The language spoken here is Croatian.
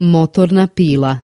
Motorna pila.